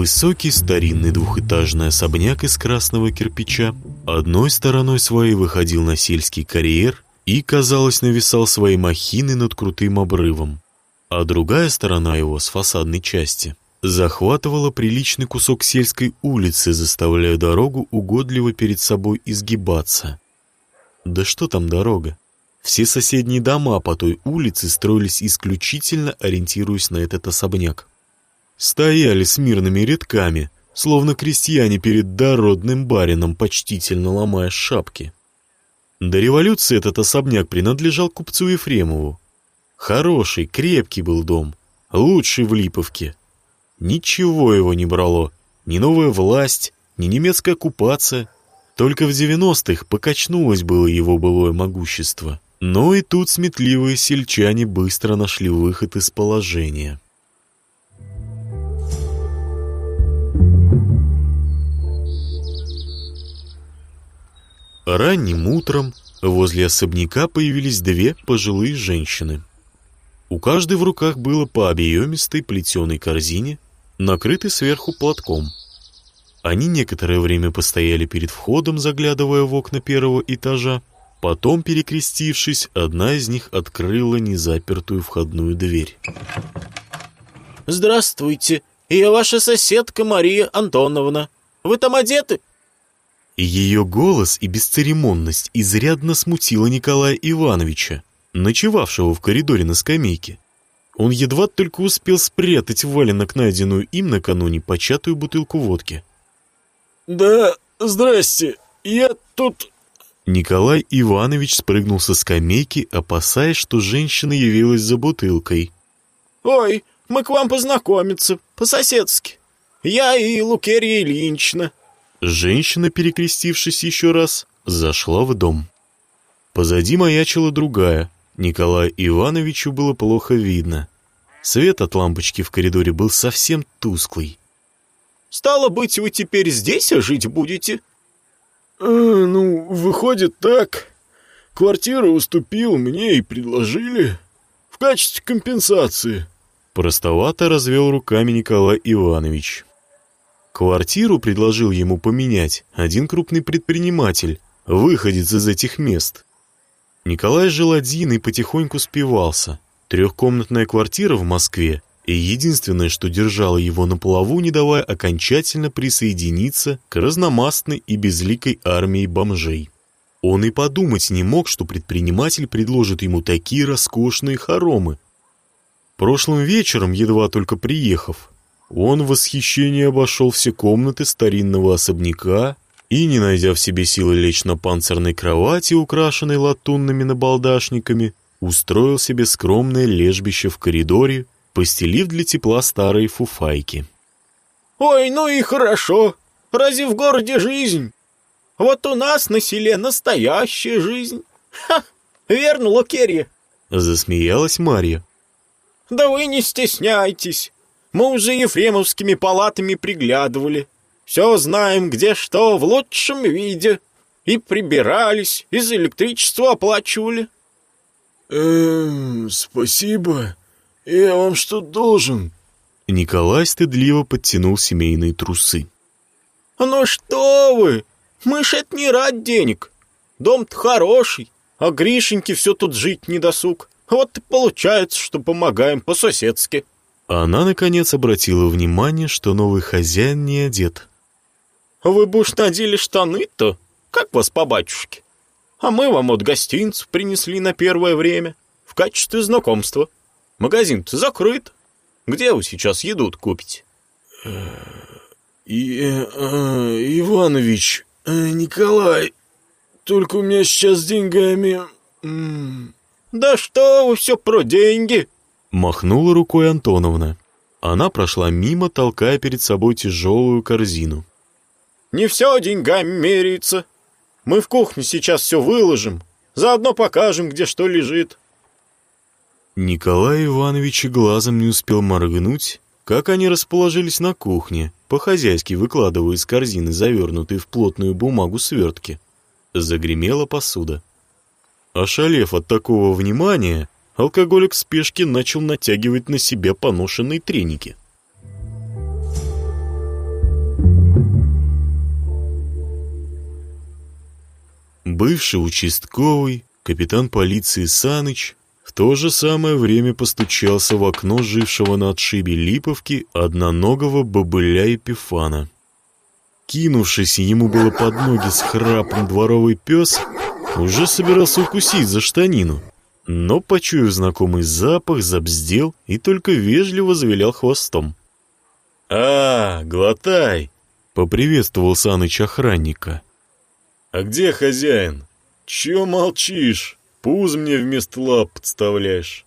Высокий старинный двухэтажный особняк из красного кирпича одной стороной своей выходил на сельский карьер и, казалось, нависал своей махиной над крутым обрывом, а другая сторона его с фасадной части захватывала приличный кусок сельской улицы, заставляя дорогу угодливо перед собой изгибаться. Да что там дорога? Все соседние дома по той улице строились исключительно ориентируясь на этот особняк. Стояли с мирными рядками, словно крестьяне перед дородным барином, почтительно ломая шапки. До революции этот особняк принадлежал купцу Ефремову. Хороший, крепкий был дом, лучший в Липовке. Ничего его не брало, ни новая власть, ни немецкая оккупация. Только в 90-х покачнулось было его былое могущество. Но и тут сметливые сельчане быстро нашли выход из положения. Ранним утром возле особняка появились две пожилые женщины. У каждой в руках было по объемистой плетеной корзине, накрытой сверху платком. Они некоторое время постояли перед входом, заглядывая в окна первого этажа, Потом, перекрестившись, одна из них открыла незапертую входную дверь. «Здравствуйте, я ваша соседка Мария Антоновна. Вы там одеты?» Ее голос и бесцеремонность изрядно смутила Николая Ивановича, ночевавшего в коридоре на скамейке. Он едва только успел спрятать в валенок найденную им накануне початую бутылку водки. «Да, здрасте, я тут Николай Иванович спрыгнул со скамейки, опасаясь, что женщина явилась за бутылкой. «Ой, мы к вам познакомиться, по-соседски. Я и Лукерья Ильинична». Женщина, перекрестившись еще раз, зашла в дом. Позади маячила другая. Николаю Ивановичу было плохо видно. Свет от лампочки в коридоре был совсем тусклый. «Стало быть, вы теперь здесь жить будете?» А, «Ну, выходит так. Квартиру уступил мне и предложили. В качестве компенсации». Простовато развел руками Николай Иванович. Квартиру предложил ему поменять один крупный предприниматель, выходец из этих мест. Николай жил один и потихоньку спивался. Трехкомнатная квартира в Москве и единственное, что держало его на плаву, не давая окончательно присоединиться к разномастной и безликой армии бомжей. Он и подумать не мог, что предприниматель предложит ему такие роскошные хоромы. Прошлым вечером, едва только приехав, он в восхищении обошел все комнаты старинного особняка и, не найдя в себе силы лечь на панцирной кровати, украшенной латунными набалдашниками, устроил себе скромное лежбище в коридоре, постелив для тепла старые фуфайки. «Ой, ну и хорошо. Разве в городе жизнь? Вот у нас на селе настоящая жизнь. Ха! Верно, Лукерья?» Засмеялась Марья. «Да вы не стесняйтесь. Мы уже ефремовскими палатами приглядывали. Все знаем, где что, в лучшем виде. И прибирались, и за электричество оплачивали». «Эм, спасибо», «Я вам что должен?» Николай стыдливо подтянул семейные трусы. «Ну что вы! Мы ж это не рад денег. Дом-то хороший, а Гришеньке все тут жить не досуг. Вот и получается, что помогаем по-соседски». Она, наконец, обратила внимание, что новый хозяин не одет. «Вы бы уж надели штаны-то, как вас по батюшке. А мы вам от гостинцев принесли на первое время, в качестве знакомства». Магазин-то закрыт. Где вы сейчас еду купите? И, э, Иванович, э, Николай, только у меня сейчас с деньгами... Да что вы все про деньги? Махнула рукой Антоновна. Она прошла мимо, толкая перед собой тяжелую корзину. Не все деньгами меряется. Мы в кухне сейчас все выложим, заодно покажем, где что лежит. Николай Иванович и глазом не успел моргнуть, как они расположились на кухне, по-хозяйски выкладывая из корзины завернутые в плотную бумагу свертки. Загремела посуда. Ошалев от такого внимания, алкоголик в спешке начал натягивать на себя поношенные треники. Бывший участковый, капитан полиции Саныч, в то же самое время постучался в окно жившего на отшибе Липовки одноногого бобыля Епифана. Кинувшись ему было под ноги с храпом дворовый пес, уже собирался укусить за штанину — но, почуяв знакомый запах, забздел и только вежливо завилял хвостом. «А, глотай!» — поприветствовал Саныч охранника. «А где хозяин? Чего молчишь? Пуз мне вместо лап подставляешь».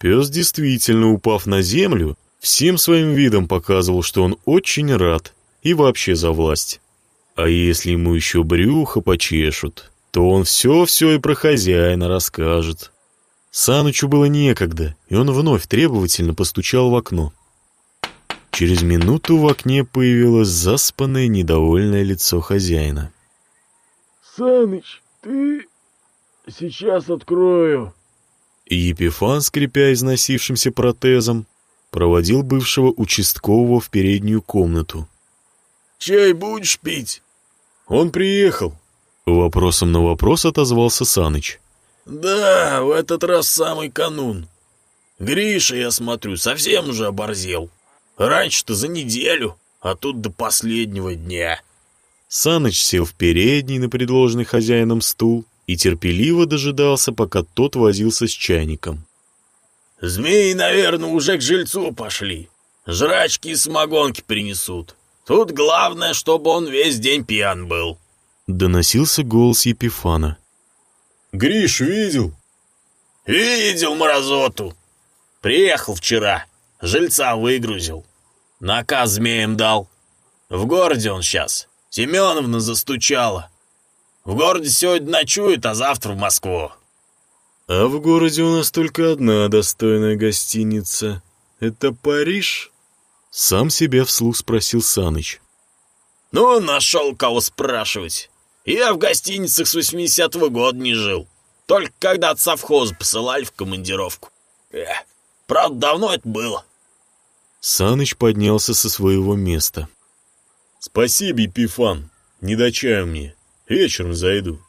Пес, действительно упав на землю, всем своим видом показывал, что он очень рад и вообще за власть. А если ему еще брюхо почешут, то он все-все и про хозяина расскажет. Санычу было некогда, и он вновь требовательно постучал в окно. Через минуту в окне появилось заспанное недовольное лицо хозяина. «Саныч, ты...» «Сейчас открою». И Епифан, скрипя износившимся протезом, проводил бывшего участкового в переднюю комнату. «Чай будешь пить?» «Он приехал». Вопросом на вопрос отозвался Саныч. «Да, в этот раз самый канун. Гриша, я смотрю, совсем уже оборзел. Раньше-то за неделю, а тут до последнего дня». Саныч сел в передний на предложенный хозяином стул и терпеливо дожидался, пока тот возился с чайником. «Змеи, наверное, уже к жильцу пошли. Жрачки и самогонки принесут. Тут главное, чтобы он весь день пьян был». Доносился голос Епифана. «Гриш видел?» «Видел мразоту. Приехал вчера, жильца выгрузил. Наказ змеям дал. В городе он сейчас. Семеновна застучала. В городе сегодня ночует, а завтра в Москву. А в городе у нас только одна достойная гостиница. Это Париж? Сам себя вслух спросил Саныч. Ну, нашел кого спрашивать. Я в гостиницах с 80-го года не жил. Только когда от совхоза посылали в командировку. Э, правда, давно это было. Саныч поднялся со своего места. Спасибо, Епифан. Не до чая мне. Вечером зайду».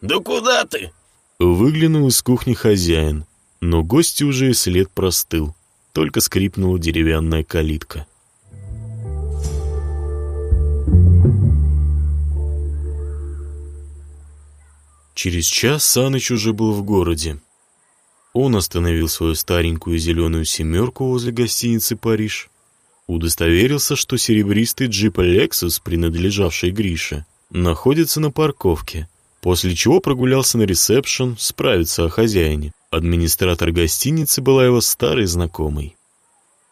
«Да куда ты?» Выглянул из кухни хозяин, но гости уже и след простыл. Только скрипнула деревянная калитка. Через час Саныч уже был в городе. Он остановил свою старенькую зеленую семерку возле гостиницы «Париж», удостоверился, что серебристый джип «Лексус», принадлежавший Грише, находится на парковке, после чего прогулялся на ресепшн справиться о хозяине. Администратор гостиницы была его старой знакомой.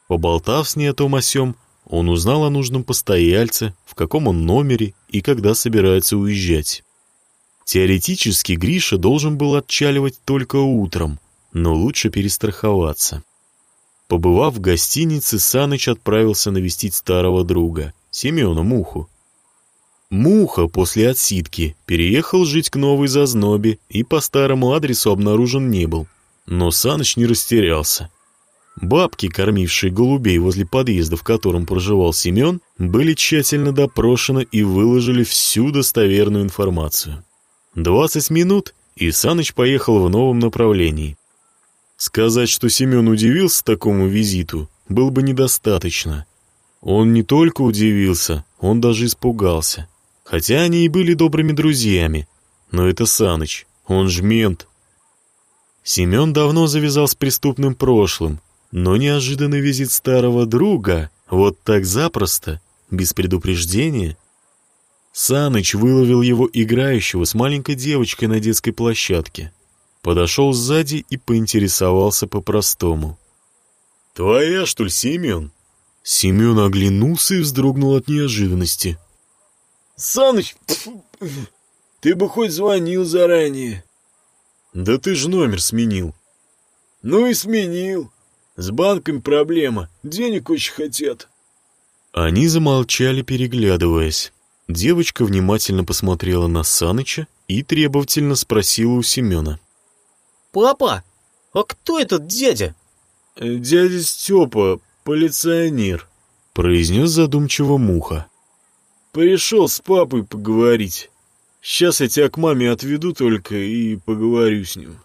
Поболтав с ней о том о сём, он узнал о нужном постояльце, в каком он номере и когда собирается уезжать. Теоретически Гриша должен был отчаливать только утром, но лучше перестраховаться. Побывав в гостинице, Саныч отправился навестить старого друга, Семена Муху, Муха после отсидки переехал жить к новой зазнобе и по старому адресу обнаружен не был. Но Саныч не растерялся. Бабки, кормившие голубей возле подъезда, в котором проживал Семен, были тщательно допрошены и выложили всю достоверную информацию. Двадцать минут, и Саныч поехал в новом направлении. Сказать, что Семен удивился такому визиту, было бы недостаточно. Он не только удивился, он даже испугался. Хотя они и были добрыми друзьями. Но это Саныч, он ж мент. Семен давно завязал с преступным прошлым, но неожиданный визит старого друга, вот так запросто, без предупреждения. Саныч выловил его играющего с маленькой девочкой на детской площадке. Подошел сзади и поинтересовался по-простому. «Твоя, что ли, Семен?» Семен оглянулся и вздрогнул от неожиданности. Саныч, ты бы хоть звонил заранее. Да ты ж номер сменил. Ну и сменил. С банками проблема, денег очень хотят. Они замолчали, переглядываясь. Девочка внимательно посмотрела на Саныча и требовательно спросила у Семена. «Папа, а кто этот дядя?» «Э, «Дядя Степа, полиционер», — произнес задумчиво Муха. Пришел с папой поговорить. Сейчас я тебя к маме отведу только и поговорю с ним».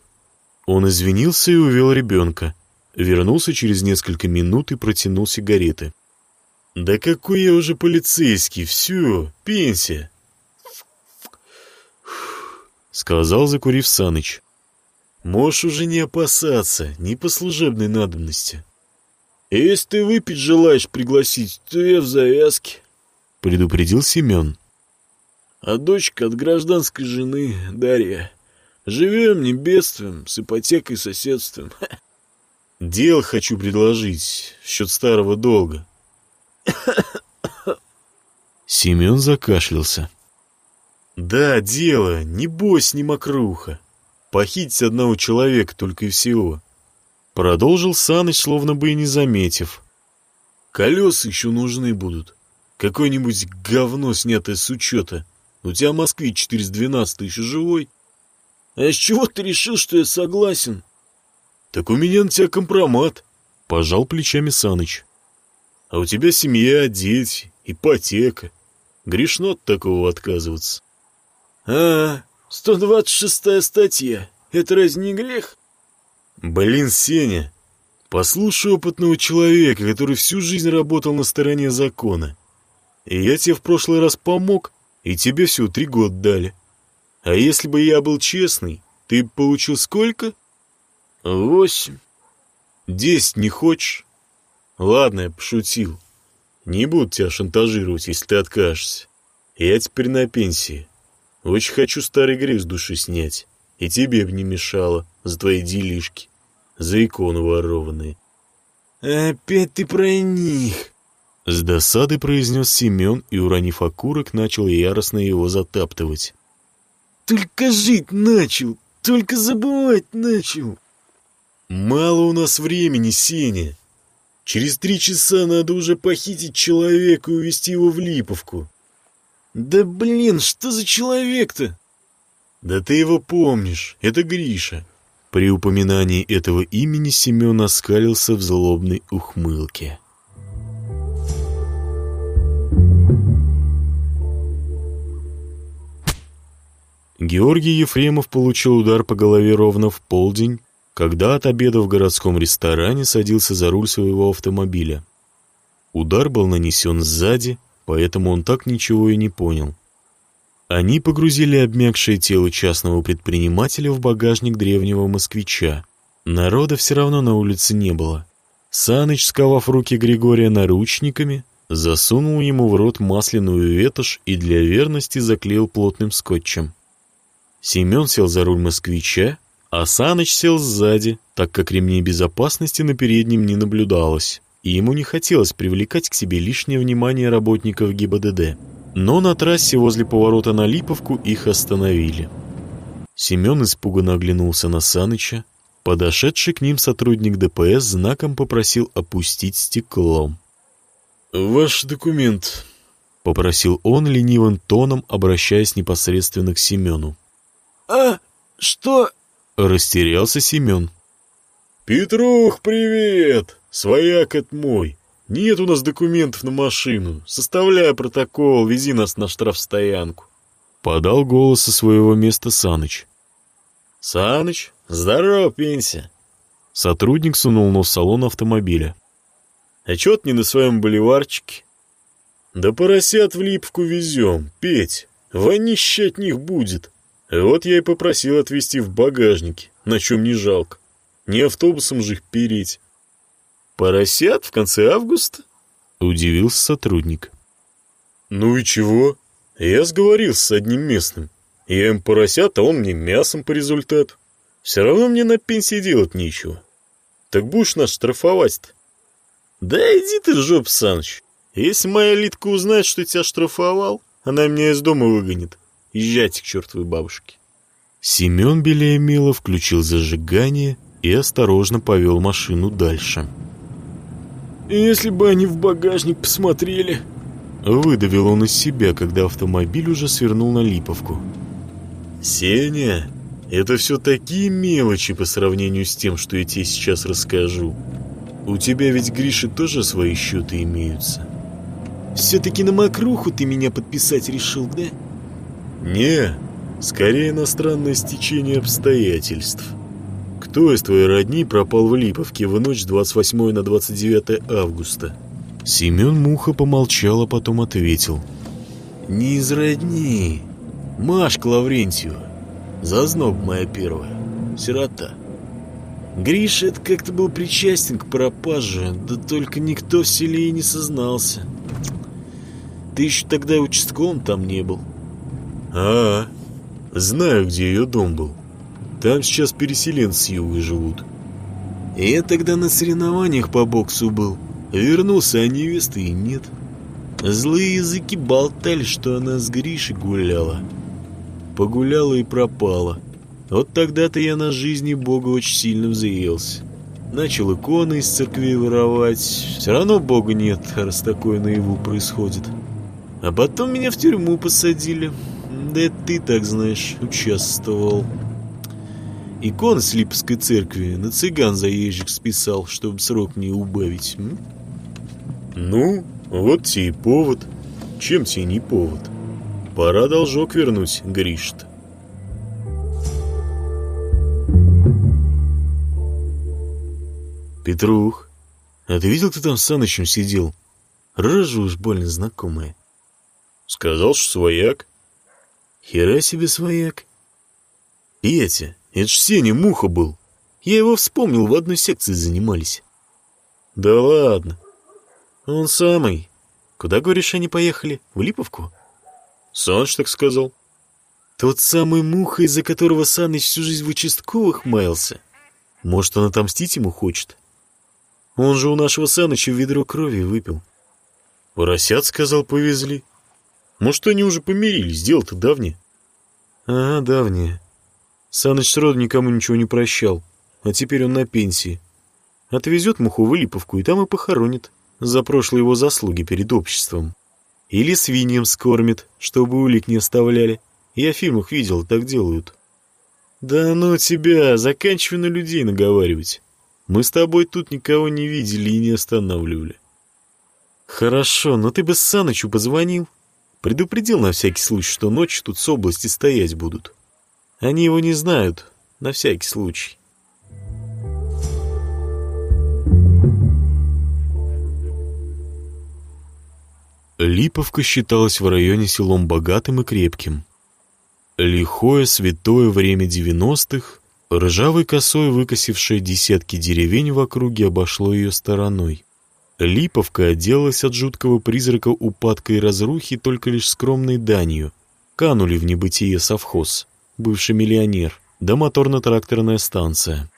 Он извинился и увел ребенка. Вернулся через несколько минут и протянул сигареты. «Да какой я уже полицейский, все, пенсия!» Сказал, закурив Саныч. «Можешь уже не опасаться, не по служебной надобности». «Если ты выпить желаешь пригласить, то я в завязке», — предупредил Семен. «А дочка от гражданской жены Дарья. Живем не бедствием, с ипотекой соседством. Дело хочу предложить в счет старого долга». Семен закашлялся. «Да, дело, не бось, не мокруха. Похитить одного человека только и всего». Продолжил Саныч, словно бы и не заметив. «Колеса еще нужны будут. Какое-нибудь говно, снятое с учета. У тебя москвич 412 еще живой?» «А с чего ты решил, что я согласен?» «Так у меня на тебя компромат», — пожал плечами Саныч. «А у тебя семья, дети, ипотека. Грешно от такого отказываться». «А, 126-я статья. Это разве не грех?» «Блин, Сеня, послушай опытного человека, который всю жизнь работал на стороне закона. И я тебе в прошлый раз помог, и тебе всего три года дали. А если бы я был честный, ты получил сколько?» «Восемь». «Десять не хочешь?» «Ладно, я пошутил. Не буду тебя шантажировать, если ты откажешься. Я теперь на пенсии. Очень хочу старый грех с души снять. И тебе бы не мешало за твои делишки, за иконы ворованные. «Опять ты про них!» С досады произнес Семен и, уронив окурок, начал яростно его затаптывать. «Только жить начал, только забывать начал!» «Мало у нас времени, Сеня. Через три часа надо уже похитить человека и увезти его в Липовку. «Да блин, что за человек-то?» «Да ты его помнишь, это Гриша». При упоминании этого имени Семен оскалился в злобной ухмылке. Георгий Ефремов получил удар по голове ровно в полдень, когда от обеда в городском ресторане садился за руль своего автомобиля. Удар был нанесен сзади, поэтому он так ничего и не понял. Они погрузили обмякшее тело частного предпринимателя в багажник древнего москвича. Народа все равно на улице не было. Саныч, сковав руки Григория наручниками, засунул ему в рот масляную ветошь и для верности заклеил плотным скотчем. Семен сел за руль москвича, а Саныч сел сзади, так как ремней безопасности на переднем не наблюдалось и ему не хотелось привлекать к себе лишнее внимание работников ГИБДД. Но на трассе возле поворота на Липовку их остановили. Семен испуганно оглянулся на Саныча. Подошедший к ним сотрудник ДПС знаком попросил опустить стекло. «Ваш документ», — попросил он ленивым тоном, обращаясь непосредственно к Семену. «А, что?» — растерялся Семен. «Петрух, привет! Свояк это мой. Нет у нас документов на машину. Составляй протокол, вези нас на штрафстоянку». Подал голос со своего места Саныч. «Саныч, здорово, пенсия!» Сотрудник сунул нос в салон автомобиля. «А чё ты не на своем боливарчике?» «Да поросят в липку везем, Петь, вонище от них будет. Вот я и попросил отвезти в багажнике, на чем не жалко. Не автобусом же их переть. Поросят в конце августа? Удивился сотрудник. Ну и чего? Я сговорился с одним местным. Я им поросят, а он мне мясом по результату. Все равно мне на пенсии делать нечего. Так будешь нас штрафовать-то? Да иди ты, жоп, Саныч. Если моя Литка узнает, что тебя штрафовал, она меня из дома выгонит. Езжайте к чертовой бабушке. Семен Белеемило включил зажигание и осторожно повел машину дальше. «Если бы они в багажник посмотрели...» Выдавил он из себя, когда автомобиль уже свернул на Липовку. «Сеня, это все такие мелочи по сравнению с тем, что я тебе сейчас расскажу. У тебя ведь, Гриша, тоже свои счеты имеются». «Все-таки на мокруху ты меня подписать решил, да?» «Не, Скорее на странное стечение обстоятельств. Кто из твоей родни пропал в Липовке в ночь с 28 на 29 августа? Семен Муха помолчал, а потом ответил. Не из родни. Машка Лаврентьева. Зазноб моя первая. Сирота. Гриша это как-то был причастен к пропаже, да только никто в селе и не сознался. Ты еще тогда участковым там не был. А, знаю, где ее дом был. Там сейчас переселенцы с юга живут. Я тогда на соревнованиях по боксу был. Вернулся, а невесты и нет. Злые языки болтали, что она с Гришей гуляла. Погуляла и пропала. Вот тогда-то я на жизни Бога очень сильно взъелся. Начал иконы из церкви воровать. Все равно Бога нет, раз такое наяву происходит. А потом меня в тюрьму посадили. Да это ты, так знаешь, участвовал. Икон с Липской церкви на цыган заезжих списал, чтобы срок не убавить. М? Ну, вот тебе и повод. Чем тебе не повод? Пора должок вернуть, Гришт. Петрух, а ты видел, кто там с Санычем сидел? Рожа уж больно знакомая. Сказал, что свояк. Хера себе свояк. Петя, это ж Сеня Муха был. Я его вспомнил, в одной секции занимались. Да ладно. Он самый. Куда, говоришь, они поехали? В Липовку? Саныч так сказал. Тот самый Муха, из-за которого Саныч всю жизнь в участковых маялся. Может, он отомстить ему хочет? Он же у нашего Саныча ведро крови выпил. Поросят, сказал, повезли. Может, они уже помирились, дело-то давнее. Ага, давнее. Саныч сроду никому ничего не прощал, а теперь он на пенсии. Отвезет муху в Липовку и там и похоронит за прошлые его заслуги перед обществом. Или свиньям скормит, чтобы улик не оставляли. Я в фильмах видел, так делают. Да ну тебя, заканчивай на людей наговаривать. Мы с тобой тут никого не видели и не останавливали. Хорошо, но ты бы Санычу позвонил. Предупредил на всякий случай, что ночью тут с области стоять будут. Они его не знают, на всякий случай. Липовка считалась в районе селом богатым и крепким. Лихое святое время девяностых Ржавой косой, выкосившее десятки деревень в округе, обошло ее стороной. Липовка отделалась от жуткого призрака упадка и разрухи только лишь скромной данью. Канули в небытие совхоз, бывший миллионер, да моторно-тракторная станция.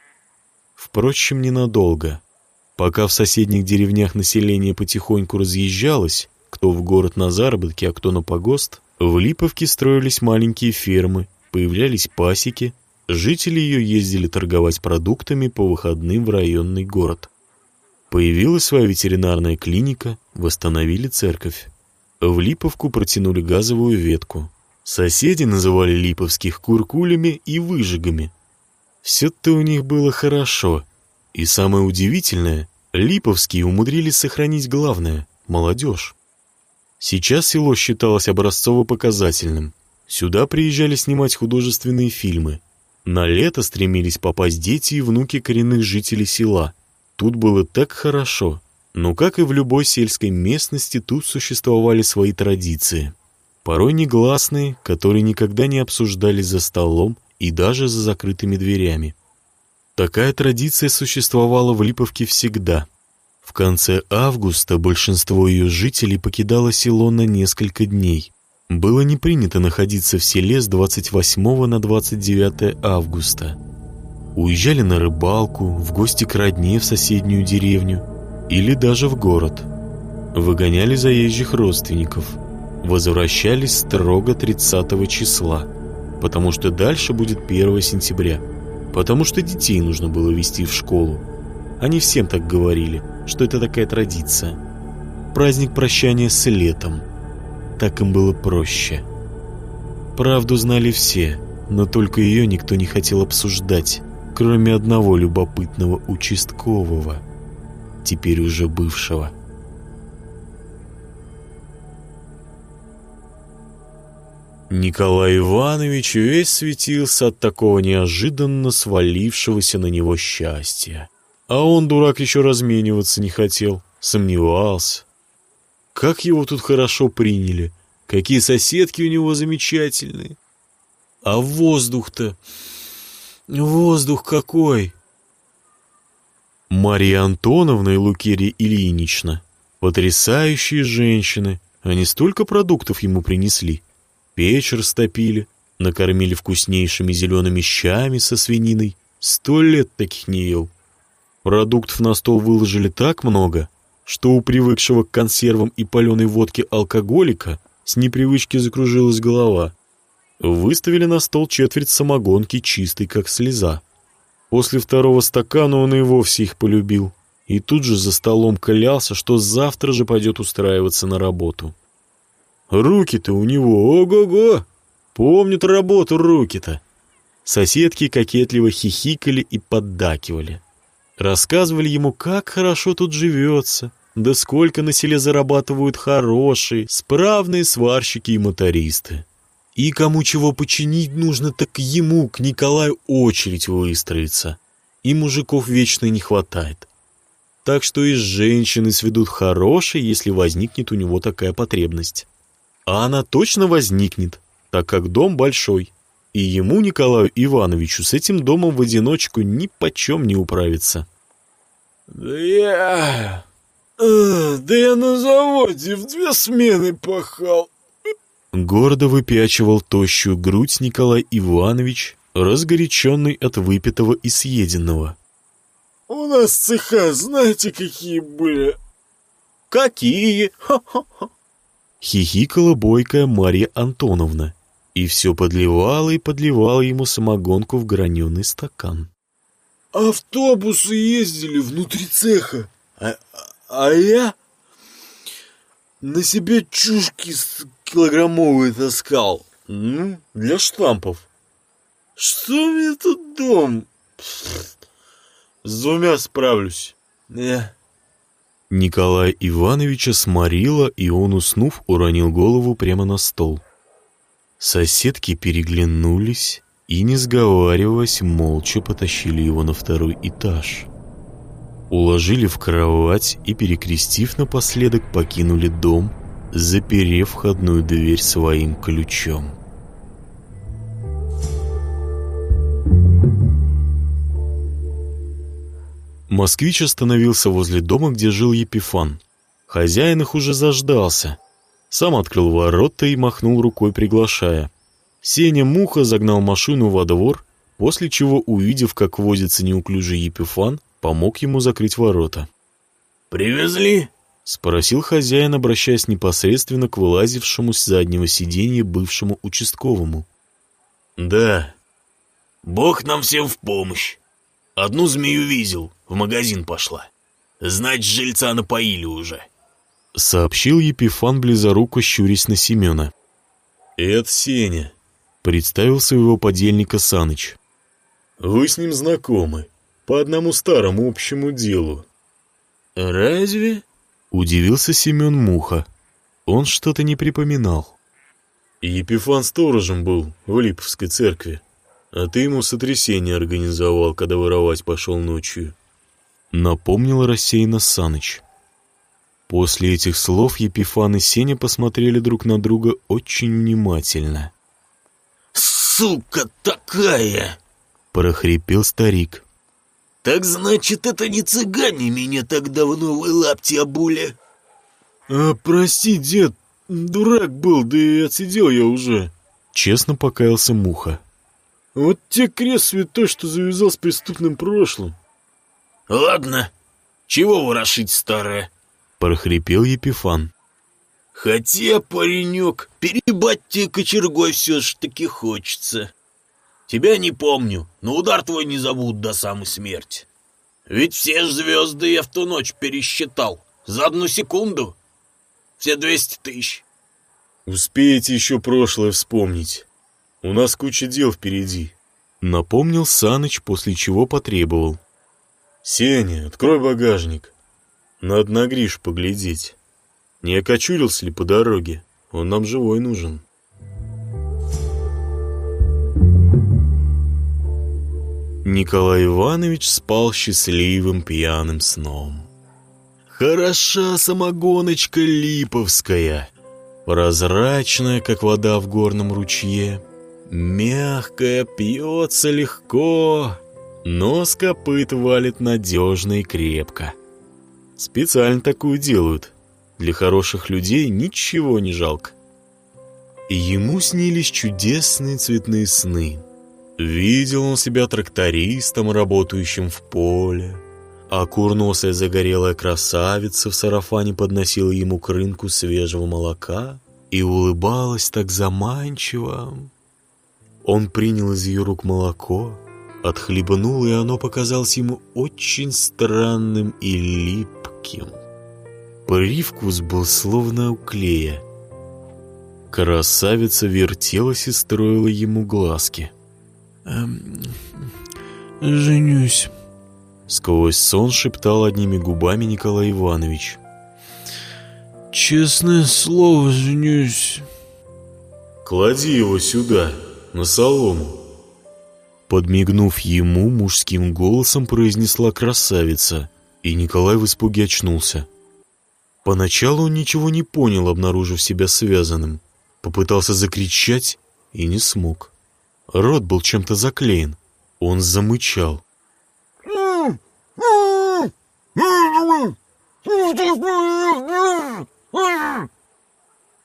Впрочем, ненадолго. Пока в соседних деревнях население потихоньку разъезжалось, кто в город на заработки, а кто на погост, в Липовке строились маленькие фермы, появлялись пасеки, Жители ее ездили торговать продуктами по выходным в районный город. Появилась своя ветеринарная клиника, восстановили церковь. В Липовку протянули газовую ветку. Соседи называли липовских куркулями и выжигами. Все-то у них было хорошо. И самое удивительное, липовские умудрились сохранить главное — молодежь. Сейчас село считалось образцово-показательным. Сюда приезжали снимать художественные фильмы — на лето стремились попасть дети и внуки коренных жителей села. Тут было так хорошо. Но, как и в любой сельской местности, тут существовали свои традиции. Порой негласные, которые никогда не обсуждались за столом и даже за закрытыми дверями. Такая традиция существовала в Липовке всегда. В конце августа большинство ее жителей покидало село на несколько дней. Было не принято находиться в селе с 28 на 29 августа. Уезжали на рыбалку, в гости к родне в соседнюю деревню или даже в город. Выгоняли заезжих родственников. Возвращались строго 30 числа, потому что дальше будет 1 сентября, потому что детей нужно было вести в школу. Они всем так говорили, что это такая традиция. Праздник прощания с летом – так им было проще. Правду знали все, но только ее никто не хотел обсуждать, кроме одного любопытного участкового, теперь уже бывшего. Николай Иванович весь светился от такого неожиданно свалившегося на него счастья. А он, дурак, еще размениваться не хотел, сомневался. Как его тут хорошо приняли, какие соседки у него замечательные. А воздух-то... Воздух какой! Мария Антоновна и Лукерия Ильинична — потрясающие женщины. Они столько продуктов ему принесли. Печь растопили, накормили вкуснейшими зелеными щами со свининой. Сто лет таких не ел. Продуктов на стол выложили так много, что у привыкшего к консервам и паленой водке алкоголика с непривычки закружилась голова. Выставили на стол четверть самогонки, чистой как слеза. После второго стакана он и вовсе их полюбил. И тут же за столом клялся, что завтра же пойдет устраиваться на работу. Руки-то у него ого-го! Помнят работу руки-то. Соседки кокетливо хихикали и поддакивали. Рассказывали ему, как хорошо тут живется, да сколько на селе зарабатывают хорошие, справные сварщики и мотористы. И кому чего починить нужно, так ему, к Николаю, очередь выстроится. И мужиков вечно не хватает. Так что и женщины сведут хорошие, если возникнет у него такая потребность. А она точно возникнет, так как дом большой. И ему, Николаю Ивановичу, с этим домом в одиночку ни почем не управиться. «Да я... Э, да я на заводе в две смены пахал. Гордо выпячивал тощую грудь Николай Иванович, разгоряченный от выпитого и съеденного. «У нас цеха знаете, какие были?» «Какие?» Хихикала бойкая Марья Антоновна и все подливала и подливала ему самогонку в граненый стакан. «Автобусы ездили внутри цеха, а, а я на себе чушки килограммовые таскал. Ну, для штампов. Что мне тут дом? С двумя справлюсь. Не. Николая Ивановича сморила, и он, уснув, уронил голову прямо на стол. Соседки переглянулись и, не сговариваясь, молча потащили его на второй этаж. Уложили в кровать и, перекрестив напоследок, покинули дом, заперев входную дверь своим ключом. Москвич остановился возле дома, где жил Епифан. Хозяин их уже заждался. Сам открыл ворота и махнул рукой, приглашая. Сеня Муха загнал машину во двор, после чего, увидев, как возится неуклюжий Епифан, помог ему закрыть ворота. «Привезли?» — спросил хозяин, обращаясь непосредственно к вылазившему с заднего сиденья бывшему участковому. «Да. Бог нам всем в помощь. Одну змею видел, в магазин пошла. Значит, жильца напоили уже», — сообщил Епифан близоруко, щурясь на Семена. «Это Сеня», — представил своего подельника Саныч. «Вы с ним знакомы, по одному старому общему делу». «Разве?» — удивился Семен Муха. Он что-то не припоминал. Епифан сторожем был в Липовской церкви, а ты ему сотрясение организовал, когда воровать пошел ночью. Напомнил рассеянно Саныч. После этих слов Епифан и Сеня посмотрели друг на друга очень внимательно. «Сука такая!» — прохрипел старик. «Так значит, это не цыгане меня так давно в лапти обули?» «А, прости, дед, дурак был, да и отсидел я уже», — честно покаялся Муха. «Вот те крест святой, что завязал с преступным прошлым». «Ладно, чего ворошить старое?» — прохрипел Епифан. «Хотя, паренек, перебать тебе кочергой все ж таки хочется». Тебя не помню, но удар твой не забуду до самой смерти. Ведь все звезды я в ту ночь пересчитал. За одну секунду. Все двести тысяч. Успеете еще прошлое вспомнить. У нас куча дел впереди. Напомнил Саныч, после чего потребовал. Сеня, открой багажник. Надо на Гриш поглядеть. Не окочурился ли по дороге? Он нам живой нужен. Николай Иванович спал счастливым пьяным сном. Хороша самогоночка липовская, прозрачная, как вода в горном ручье, мягкая, пьется легко, но с копыт валит надежно и крепко. Специально такую делают. Для хороших людей ничего не жалко. И ему снились чудесные цветные сны. Видел он себя трактористом, работающим в поле, а курносая загорелая красавица в сарафане подносила ему к рынку свежего молока и улыбалась так заманчиво. Он принял из ее рук молоко, отхлебнул, и оно показалось ему очень странным и липким. Привкус был словно у клея. Красавица вертелась и строила ему глазки. «Эм, «Женюсь», Сквозь сон шептал одними губами Николай Иванович. «Честное слово, женюсь». «Клади его сюда, на солому». Подмигнув ему, мужским голосом произнесла красавица, и Николай в испуге очнулся. Поначалу он ничего не понял, обнаружив себя связанным. Попытался закричать и не смог. Рот был чем-то заклеен. Он замычал.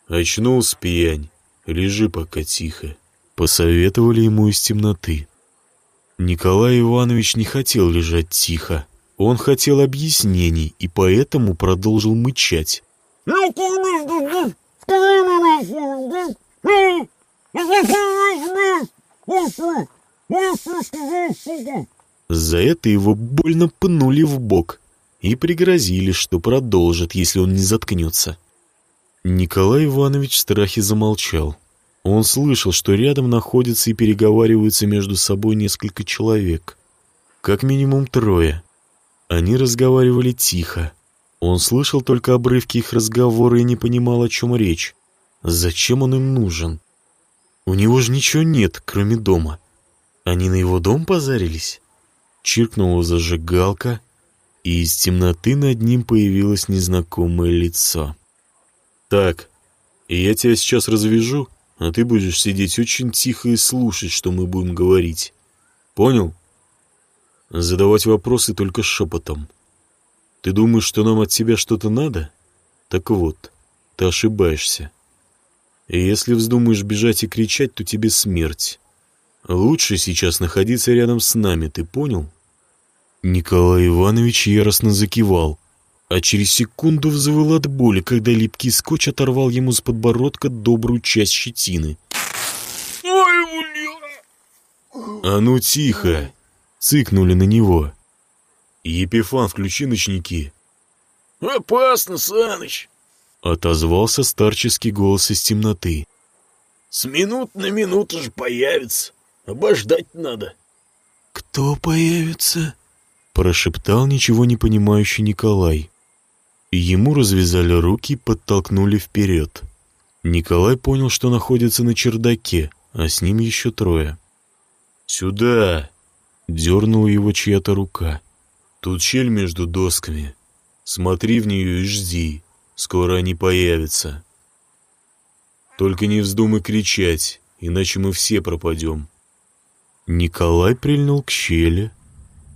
Очнулся пьянь. Лежи пока тихо. Посоветовали ему из темноты. Николай Иванович не хотел лежать тихо. Он хотел объяснений и поэтому продолжил мычать. За это его больно пнули в бок и пригрозили, что продолжат, если он не заткнется. Николай Иванович в страхе замолчал. Он слышал, что рядом находятся и переговариваются между собой несколько человек. Как минимум трое. Они разговаривали тихо. Он слышал только обрывки их разговора и не понимал, о чем речь. Зачем он им нужен? У него же ничего нет, кроме дома. Они на его дом позарились? Чиркнула зажигалка, и из темноты над ним появилось незнакомое лицо. «Так, я тебя сейчас развяжу, а ты будешь сидеть очень тихо и слушать, что мы будем говорить. Понял? Задавать вопросы только шепотом. Ты думаешь, что нам от тебя что-то надо? Так вот, ты ошибаешься. И если вздумаешь бежать и кричать, то тебе смерть. Лучше сейчас находиться рядом с нами, ты понял? Николай Иванович яростно закивал, а через секунду взвыл от боли, когда липкий скотч оторвал ему с подбородка добрую часть щетины. «Ой, бля!» «А ну тихо!» — цыкнули на него. «Епифан, включи ночники!» «Опасно, Саныч!» — отозвался старческий голос из темноты. «С минут на минуту же появится!» Обождать надо. «Кто появится?» — прошептал ничего не понимающий Николай. Ему развязали руки и подтолкнули вперед. Николай понял, что находится на чердаке, а с ним еще трое. «Сюда!» — дернула его чья-то рука. «Тут щель между досками. Смотри в нее и жди. Скоро они появятся. Только не вздумай кричать, иначе мы все пропадем». Николай прильнул к щели.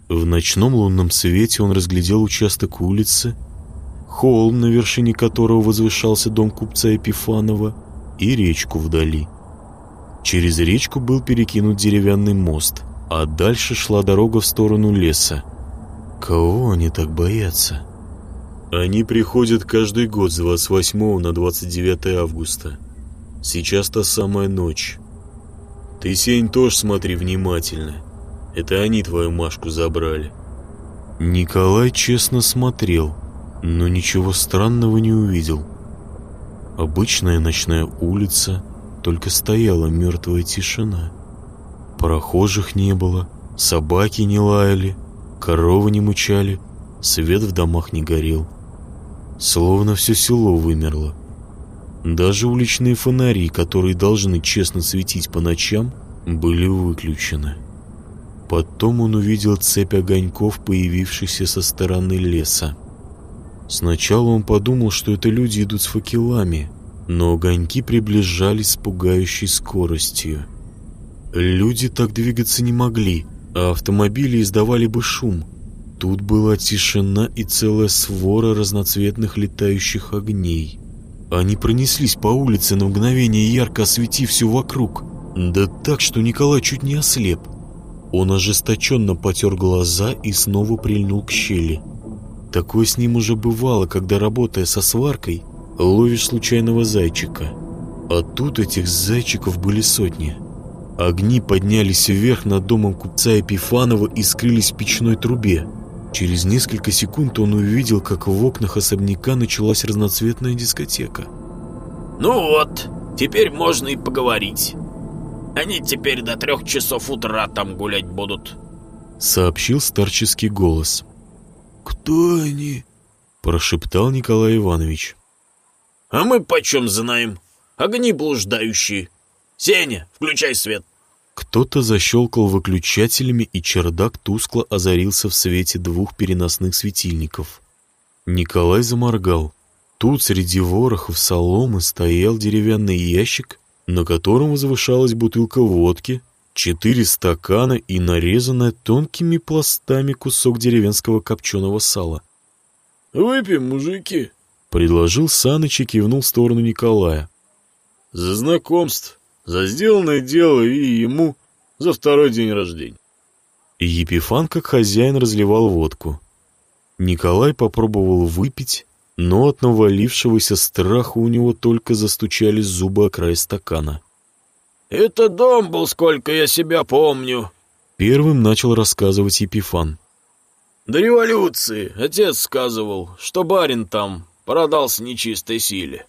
В ночном лунном свете он разглядел участок улицы, холм, на вершине которого возвышался дом купца Епифанова, и речку вдали. Через речку был перекинут деревянный мост, а дальше шла дорога в сторону леса. Кого они так боятся? Они приходят каждый год с 28 на 29 августа. Сейчас та самая ночь. Ты, Сень, тоже смотри внимательно. Это они твою Машку забрали. Николай честно смотрел, но ничего странного не увидел. Обычная ночная улица, только стояла мертвая тишина. Прохожих не было, собаки не лаяли, коровы не мычали, свет в домах не горел. Словно все село вымерло. Даже уличные фонари, которые должны честно светить по ночам, были выключены. Потом он увидел цепь огоньков, появившихся со стороны леса. Сначала он подумал, что это люди идут с факелами, но огоньки приближались с пугающей скоростью. Люди так двигаться не могли, а автомобили издавали бы шум. Тут была тишина и целая свора разноцветных летающих огней. Они пронеслись по улице на мгновение, ярко осветив все вокруг. Да так, что Николай чуть не ослеп. Он ожесточенно потер глаза и снова прильнул к щели. Такое с ним уже бывало, когда, работая со сваркой, ловишь случайного зайчика. А тут этих зайчиков были сотни. Огни поднялись вверх над домом купца Епифанова и скрылись в печной трубе. Через несколько секунд он увидел, как в окнах особняка началась разноцветная дискотека. «Ну вот, теперь можно и поговорить. Они теперь до трех часов утра там гулять будут», — сообщил старческий голос. «Кто они?» — прошептал Николай Иванович. «А мы почем знаем? Огни блуждающие. Сеня, включай свет». Кто-то защелкал выключателями, и чердак тускло озарился в свете двух переносных светильников. Николай заморгал. Тут среди ворохов соломы стоял деревянный ящик, на котором возвышалась бутылка водки, четыре стакана и нарезанная тонкими пластами кусок деревенского копченого сала. «Выпьем, мужики», — предложил Саныч и кивнул в сторону Николая. «За знакомство, за сделанное дело и ему за второй день рождения». Епифан, как хозяин, разливал водку. Николай попробовал выпить, но от навалившегося страха у него только застучали зубы о край стакана. «Это дом был, сколько я себя помню», — первым начал рассказывать Епифан. «До революции отец сказывал, что барин там продался нечистой силе.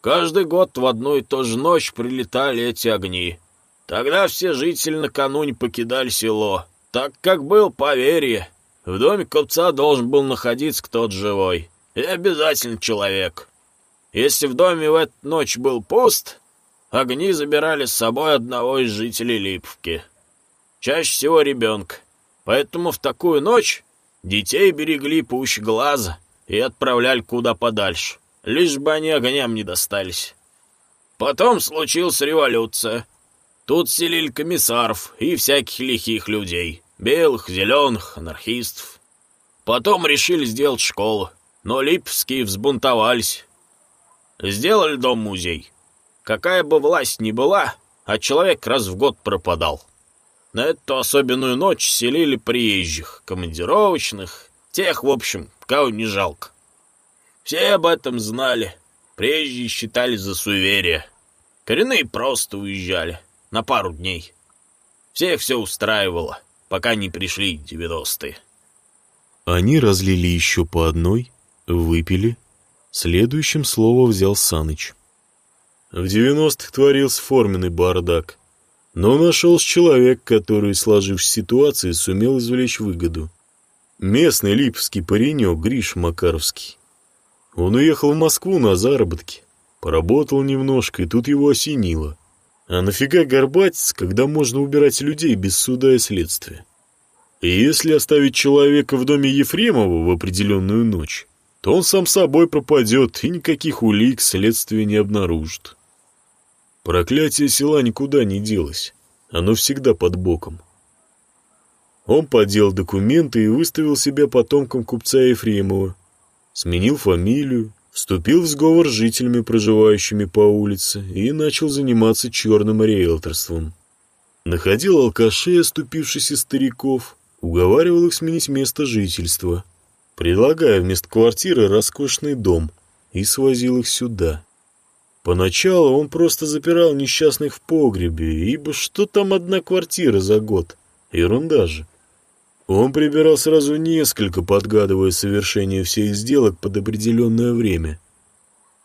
Каждый год в одну и ту же ночь прилетали эти огни. Тогда все жители накануне покидали село, так как был поверье. В доме купца должен был находиться кто-то живой. И обязательно человек. Если в доме в эту ночь был пуст, огни забирали с собой одного из жителей Липовки. Чаще всего ребенка. Поэтому в такую ночь детей берегли пуще глаза и отправляли куда подальше, лишь бы они огням не достались. Потом случилась революция. Тут селили комиссаров и всяких лихих людей. Белых, зеленых, анархистов. Потом решили сделать школу, но липовские взбунтовались. Сделали дом-музей. Какая бы власть ни была, а человек раз в год пропадал. На эту особенную ночь селили приезжих, командировочных, тех, в общем, кого не жалко. Все об этом знали. Приезжие считали за суеверие. Коренные просто уезжали на пару дней. Всех все устраивало, пока не пришли девяностые. Они разлили еще по одной, выпили. Следующим слово взял Саныч. В девяностых творился форменный бардак. Но нашелся человек, который, сложившись ситуации, сумел извлечь выгоду. Местный липовский паренек Гриш Макаровский. Он уехал в Москву на заработки. Поработал немножко, и тут его осенило. А нафига горбатиться, когда можно убирать людей без суда и следствия? И если оставить человека в доме Ефремова в определенную ночь, то он сам собой пропадет, и никаких улик следствие не обнаружит. Проклятие села никуда не делось, оно всегда под боком. Он подел документы и выставил себя потомком купца Ефремова, сменил фамилию, вступил в сговор с жителями, проживающими по улице, и начал заниматься черным риэлторством. Находил алкашей, оступившихся стариков, уговаривал их сменить место жительства, предлагая вместо квартиры роскошный дом, и свозил их сюда. Поначалу он просто запирал несчастных в погребе, ибо что там одна квартира за год? Ерунда же. Он прибирал сразу несколько, подгадывая совершение всех сделок под определенное время.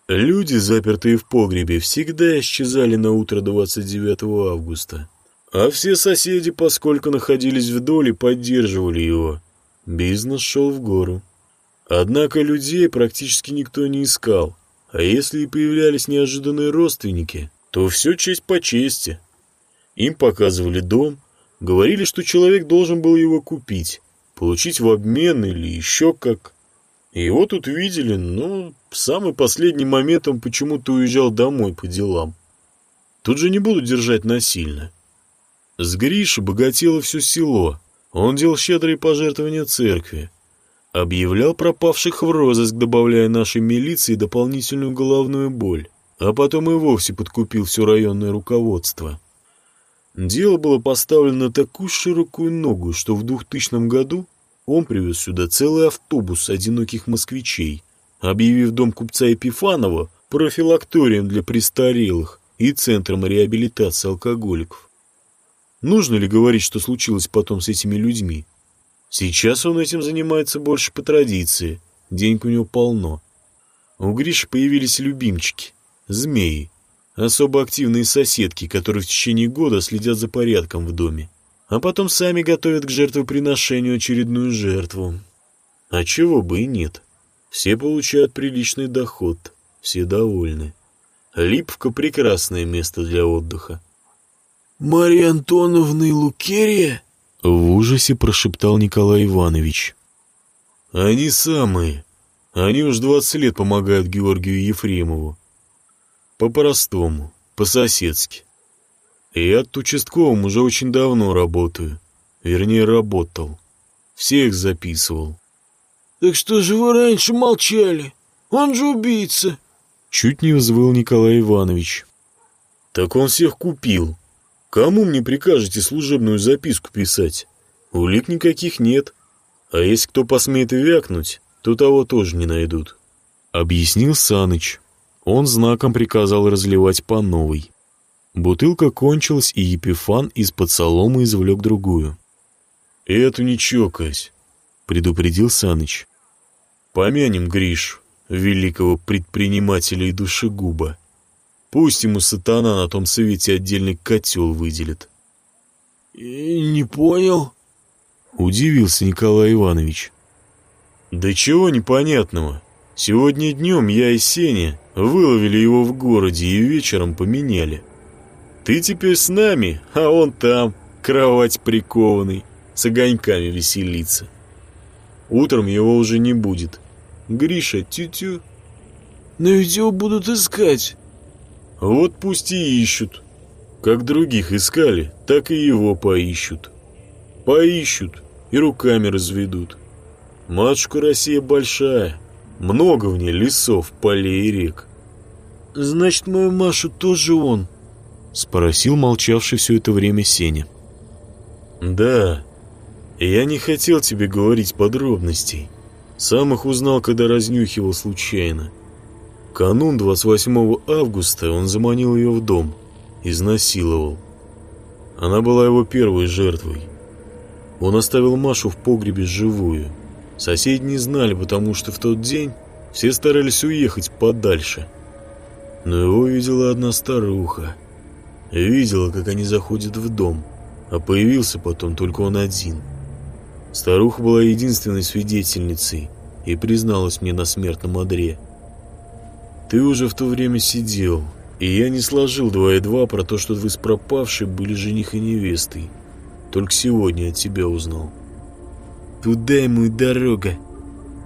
Люди, запертые в погребе, всегда исчезали на утро 29 августа. А все соседи, поскольку находились в доле, поддерживали его. Бизнес шел в гору. Однако людей практически никто не искал. А если и появлялись неожиданные родственники, то все честь по чести. Им показывали дом, Говорили, что человек должен был его купить, получить в обмен или еще как. Его тут видели, но в самый последний момент он почему-то уезжал домой по делам. Тут же не буду держать насильно. С Гриши богатело все село. Он делал щедрые пожертвования церкви. Объявлял пропавших в розыск, добавляя нашей милиции дополнительную головную боль. А потом и вовсе подкупил все районное руководство. Дело было поставлено на такую широкую ногу, что в 2000 году он привез сюда целый автобус одиноких москвичей, объявив дом купца Епифанова профилакторием для престарелых и центром реабилитации алкоголиков. Нужно ли говорить, что случилось потом с этими людьми? Сейчас он этим занимается больше по традиции, денег у него полно. У Гриши появились любимчики, змеи, особо активные соседки, которые в течение года следят за порядком в доме, а потом сами готовят к жертвоприношению очередную жертву. А чего бы и нет. Все получают приличный доход, все довольны. Липка — прекрасное место для отдыха. «Марья Антоновна и Лукерия?» — в ужасе прошептал Николай Иванович. «Они самые. Они уж двадцать лет помогают Георгию Ефремову. По-простому, по-соседски. Я от участковым уже очень давно работаю. Вернее, работал. Всех записывал. Так что же вы раньше молчали? Он же убийца. Чуть не взвыл Николай Иванович. Так он всех купил. Кому мне прикажете служебную записку писать? Улик никаких нет. А если кто посмеет вякнуть, то того тоже не найдут. Объяснил Саныч. Он знаком приказал разливать по новой. Бутылка кончилась, и Епифан из-под соломы извлек другую. «Эту не чокаясь», — предупредил Саныч. «Помянем Гриш, великого предпринимателя и душегуба. Пусть ему сатана на том свете отдельный котел выделит». «Не понял», — удивился Николай Иванович. «Да чего непонятного? Сегодня днем я и Сеня выловили его в городе и вечером поменяли. Ты теперь с нами, а он там, кровать прикованный, с огоньками веселится. Утром его уже не будет. Гриша, тю-тю. Но ведь его будут искать. Вот пусть и ищут. Как других искали, так и его поищут. Поищут и руками разведут. Матушка Россия большая, много в ней лесов, полей и рек. Значит, мою Машу тоже он? Спросил молчавший все это время Сеня. Да, я не хотел тебе говорить подробностей. Сам их узнал, когда разнюхивал случайно. Канун 28 августа он заманил ее в дом, изнасиловал. Она была его первой жертвой. Он оставил Машу в погребе живую. Соседи не знали, потому что в тот день все старались уехать подальше. Но его видела одна старуха. Видела, как они заходят в дом, а появился потом только он один. Старуха была единственной свидетельницей и призналась мне на смертном одре. Ты уже в то время сидел, и я не сложил два и два про то, что вы с пропавшей были жених и невестой. Только сегодня от тебя узнал. Туда ему и дорога.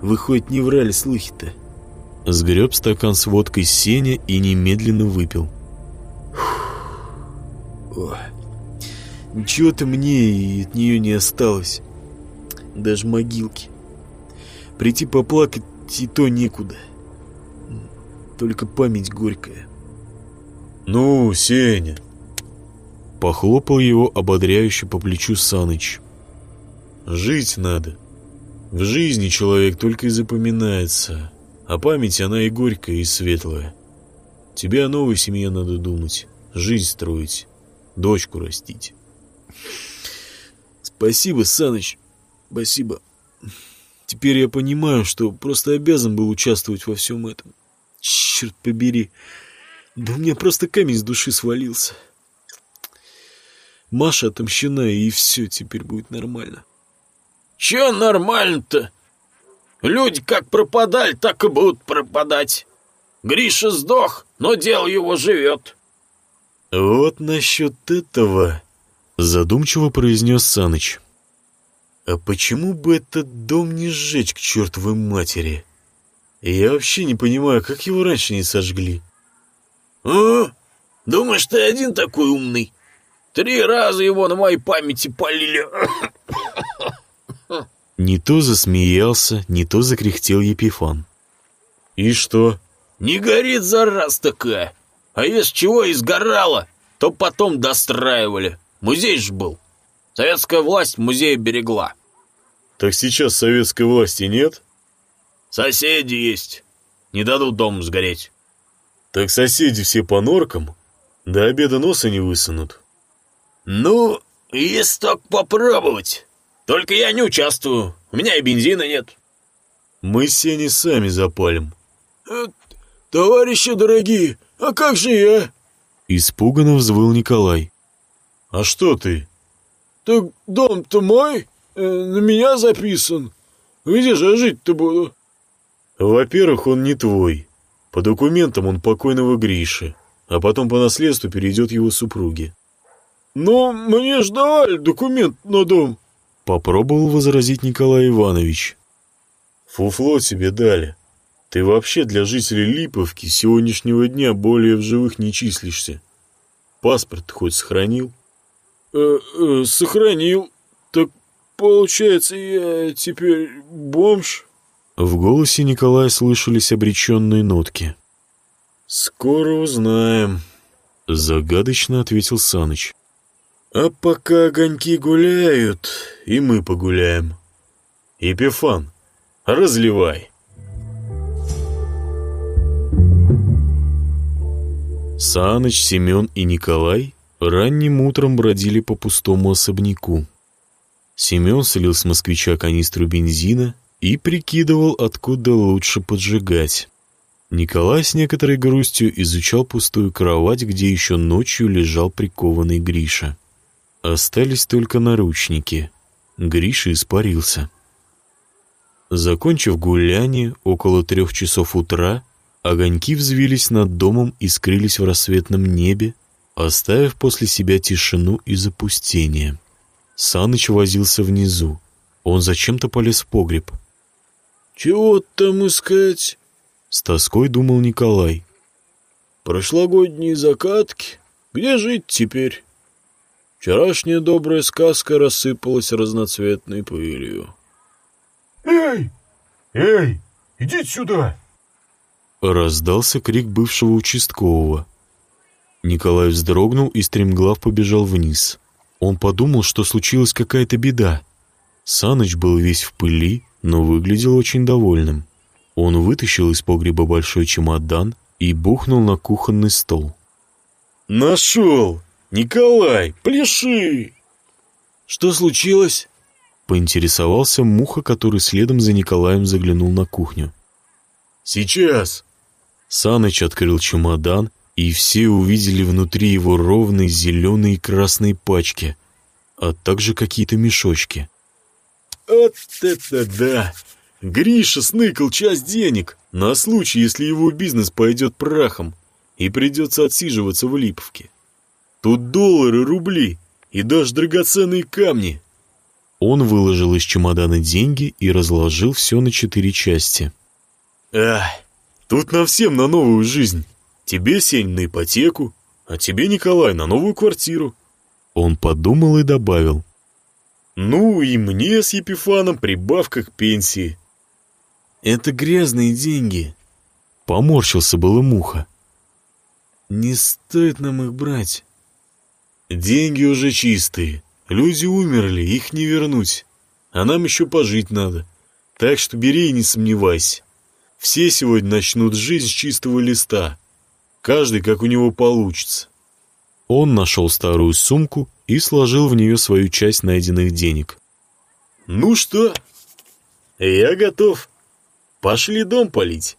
Вы хоть не врали слухи-то? Сгреб стакан с водкой Сеня и немедленно выпил. О, Ничего-то мне и от нее не осталось. Даже могилки. Прийти поплакать и то некуда. Только память горькая. «Ну, Сеня!» Похлопал его ободряюще по плечу Саныч. Жить надо. В жизни человек только и запоминается, а память она и горькая, и светлая. Тебе о новой семье надо думать, жизнь строить, дочку растить. Спасибо, Саныч, спасибо. Теперь я понимаю, что просто обязан был участвовать во всем этом. Черт побери, да у меня просто камень с души свалился. Маша отомщена, и все теперь будет нормально. Че нормально-то? Люди как пропадали, так и будут пропадать. Гриша сдох, но дело его живет. Вот насчет этого Задумчиво произнес Саныч. А почему бы этот дом не сжечь к чертовой матери? Я вообще не понимаю, как его раньше не сожгли. «А? Думаешь, ты один такой умный? Три раза его на моей памяти полили. Не то засмеялся, не то закряхтел Епифан. И что? Не горит за раз такая. А если чего и сгорало, то потом достраивали. Музей ж был. Советская власть музей берегла. Так сейчас советской власти нет? Соседи есть. Не дадут дом сгореть. Так соседи все по норкам? До обеда носа не высунут. Ну, если так попробовать. Только я не участвую. У меня и бензина нет. Мы сени сами запалим. Э, товарищи дорогие, а как же я? Испуганно взвыл Николай. А что ты? Так дом-то мой, э, на меня записан. Где же я жить-то буду? Во-первых, он не твой. По документам он покойного Гриши, а потом по наследству перейдет его супруге. Но мне ж давали документ на дом. Попробовал возразить Николай Иванович. Фуфло тебе дали. Ты вообще для жителей Липовки сегодняшнего дня более в живых не числишься. Паспорт хоть сохранил? Э -э, сохранил. Так получается, я теперь бомж? В голосе Николая слышались обреченные нотки. «Скоро узнаем», — загадочно ответил Саныч. А пока огоньки гуляют, и мы погуляем. Епифан, разливай. Саныч, Семен и Николай ранним утром бродили по пустому особняку. Семен слил с москвича канистру бензина и прикидывал, откуда лучше поджигать. Николай с некоторой грустью изучал пустую кровать, где еще ночью лежал прикованный Гриша. Остались только наручники. Гриша испарился. Закончив гуляние около трех часов утра, огоньки взвились над домом и скрылись в рассветном небе, оставив после себя тишину и запустение. Саныч возился внизу. Он зачем-то полез в погреб. «Чего там искать?» — с тоской думал Николай. «Прошлогодние закатки? Где жить теперь?» Вчерашняя добрая сказка рассыпалась разноцветной пылью. «Эй! Эй! Идите сюда!» Раздался крик бывшего участкового. Николай вздрогнул и стремглав побежал вниз. Он подумал, что случилась какая-то беда. Саныч был весь в пыли, но выглядел очень довольным. Он вытащил из погреба большой чемодан и бухнул на кухонный стол. «Нашел!» «Николай, пляши!» «Что случилось?» Поинтересовался Муха, который следом за Николаем заглянул на кухню. «Сейчас!» Саныч открыл чемодан, и все увидели внутри его ровные зеленые и красные пачки, а также какие-то мешочки. «Вот это да! Гриша сныкал часть денег на случай, если его бизнес пойдет прахом и придется отсиживаться в Липовке. Тут доллары, рубли и даже драгоценные камни. Он выложил из чемодана деньги и разложил все на четыре части. Ах, тут на всем на новую жизнь. Тебе, Сень, на ипотеку, а тебе, Николай, на новую квартиру. Он подумал и добавил. Ну и мне с Епифаном прибавка к пенсии. Это грязные деньги. Поморщился было муха. Не стоит нам их брать. Деньги уже чистые. Люди умерли, их не вернуть. А нам еще пожить надо. Так что бери и не сомневайся. Все сегодня начнут жизнь с чистого листа. Каждый, как у него получится. Он нашел старую сумку и сложил в нее свою часть найденных денег. «Ну что, я готов. Пошли дом полить».